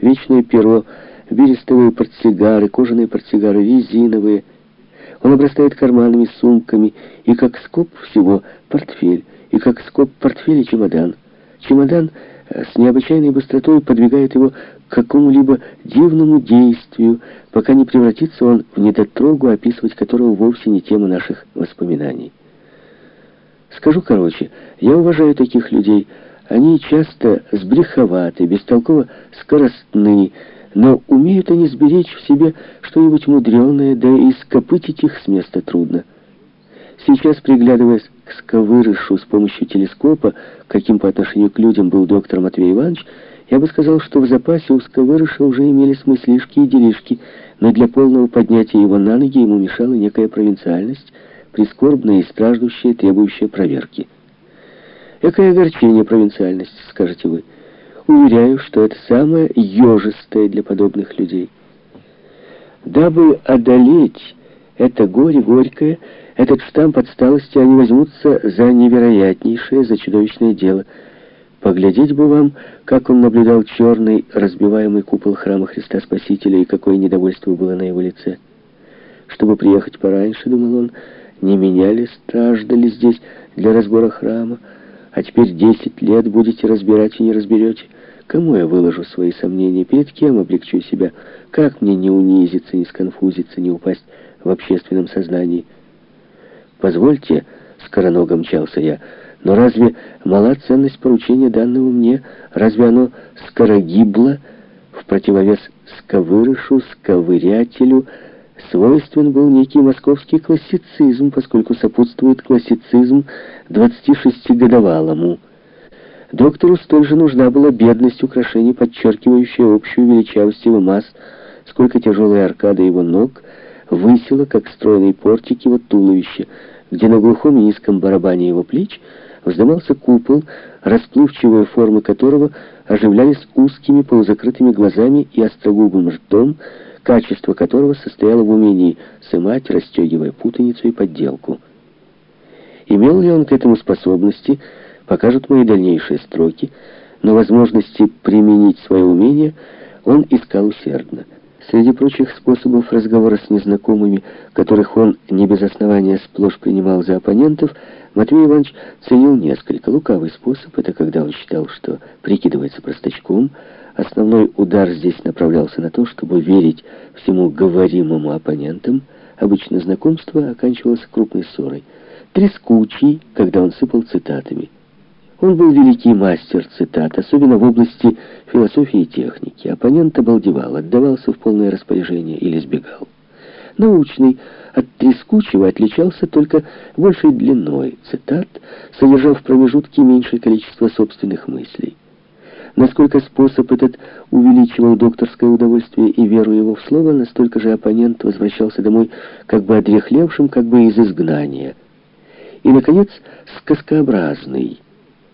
вечное перо, берестовые портсигары, кожаные портсигары, резиновые. Он обрастает карманами, сумками, и как скоб всего портфель, и как скоб портфеля чемодан. Чемодан э, с необычайной быстротой подвигает его к какому-либо дивному действию, пока не превратится он в недотрогу, описывать которого вовсе не тема наших воспоминаний. Скажу короче, я уважаю таких людей. Они часто сбреховаты, бестолково скоростные, но умеют они сберечь в себе что-нибудь мудреное, да и скопытить их с места трудно. Сейчас, приглядываясь к сковырышу с помощью телескопа, каким по отношению к людям был доктор Матвей Иванович, я бы сказал, что в запасе у сковырыша уже имелись мыслишки и делишки, но для полного поднятия его на ноги ему мешала некая провинциальность, прискорбная и страждущая, требующая проверки. Экое огорчение провинциальности, скажете вы. Уверяю, что это самое ежистое для подобных людей. Дабы одолеть это горе горькое, этот штамп отсталости, они возьмутся за невероятнейшее, за чудовищное дело — Поглядеть бы вам, как он наблюдал черный, разбиваемый купол храма Христа Спасителя, и какое недовольство было на его лице. Чтобы приехать пораньше, думал он, не меня ли страждали здесь для разбора храма, а теперь десять лет будете разбирать и не разберете. Кому я выложу свои сомнения, перед кем облегчу себя, как мне не унизиться, не сконфузиться, не упасть в общественном сознании. «Позвольте», — скороного мчался я, — но разве мала ценность поручения данного мне? Разве оно скорогибло в противовес сковырышу, сковырятелю? Свойствен был некий московский классицизм, поскольку сопутствует классицизм 26-годовалому. Доктору столь же нужна была бедность украшений, подчеркивающая общую величавость его масс, сколько тяжелая аркада его ног высила, как стройный портик его туловища, где на глухом и низком барабане его плеч вздымался купол, расплывчивые формы которого оживлялись узкими полузакрытыми глазами и острогубым ртом, качество которого состояло в умении сымать, расстегивая путаницу и подделку. Имел ли он к этому способности, покажут мои дальнейшие строки, но возможности применить свое умение он искал усердно. Среди прочих способов разговора с незнакомыми, которых он не без основания сплошь принимал за оппонентов, Матвей Иванович ценил несколько. Лукавый способ — это когда он считал, что прикидывается простачком. Основной удар здесь направлялся на то, чтобы верить всему говоримому оппонентам. Обычно знакомство оканчивалось крупной ссорой. Трескучий, когда он сыпал цитатами. Он был великий мастер цитат, особенно в области философии и техники. Оппонент обалдевал, отдавался в полное распоряжение или сбегал. Научный от трескучего отличался только большей длиной цитат, содержав в промежутке меньшее количество собственных мыслей. Насколько способ этот увеличивал докторское удовольствие и веру его в слово, настолько же оппонент возвращался домой как бы одрехлевшим, как бы из изгнания. И, наконец, сказкообразный.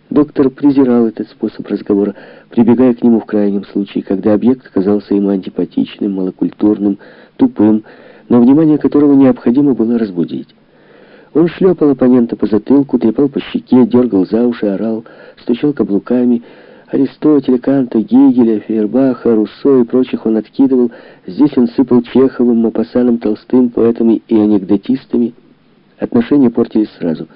Доктор презирал этот способ разговора, прибегая к нему в крайнем случае, когда объект казался ему антипатичным, малокультурным, тупым, но внимание которого необходимо было разбудить. Он шлепал оппонента по затылку, трепал по щеке, дергал за уши, орал, стучал каблуками. Аристотеля, Канта, Гегеля, Фейербаха, Руссо и прочих он откидывал. Здесь он сыпал Чеховым, Мапасаном, Толстым, поэтами и анекдотистами. Отношения портились сразу.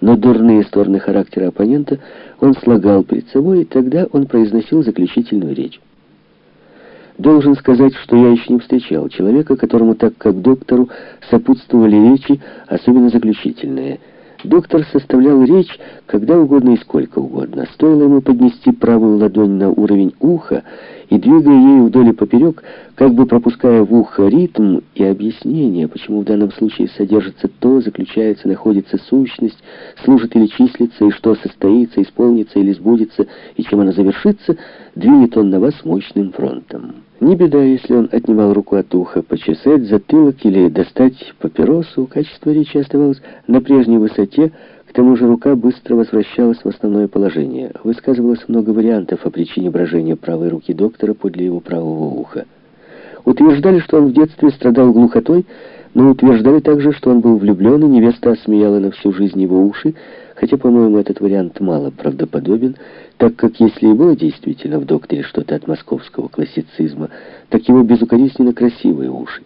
Но дурные стороны характера оппонента он слагал перед собой, и тогда он произносил заключительную речь. Должен сказать, что я еще не встречал человека, которому так как доктору сопутствовали речи, особенно заключительные. Доктор составлял речь когда угодно и сколько угодно. Стоило ему поднести правую ладонь на уровень уха и, двигая ею вдоль и поперек, как бы пропуская в ухо ритм и объяснение, почему в данном случае содержится то, заключается, находится сущность, служит или числится, и что состоится, исполнится или сбудется, и чем она завершится, двинет он на вас мощным фронтом. Не беда, если он отнимал руку от уха, почесать затылок или достать папиросу, качество речи оставалось на прежней высоте, к тому же рука быстро возвращалась в основное положение. Высказывалось много вариантов о причине брожения правой руки доктора подле его правого уха. Утверждали, что он в детстве страдал глухотой, но утверждали также, что он был влюблен, и невеста осмеяла на всю жизнь его уши, Хотя, по-моему, этот вариант мало правдоподобен, так как если и было действительно в докторе что-то от московского классицизма, так его безукоризненно красивые уши.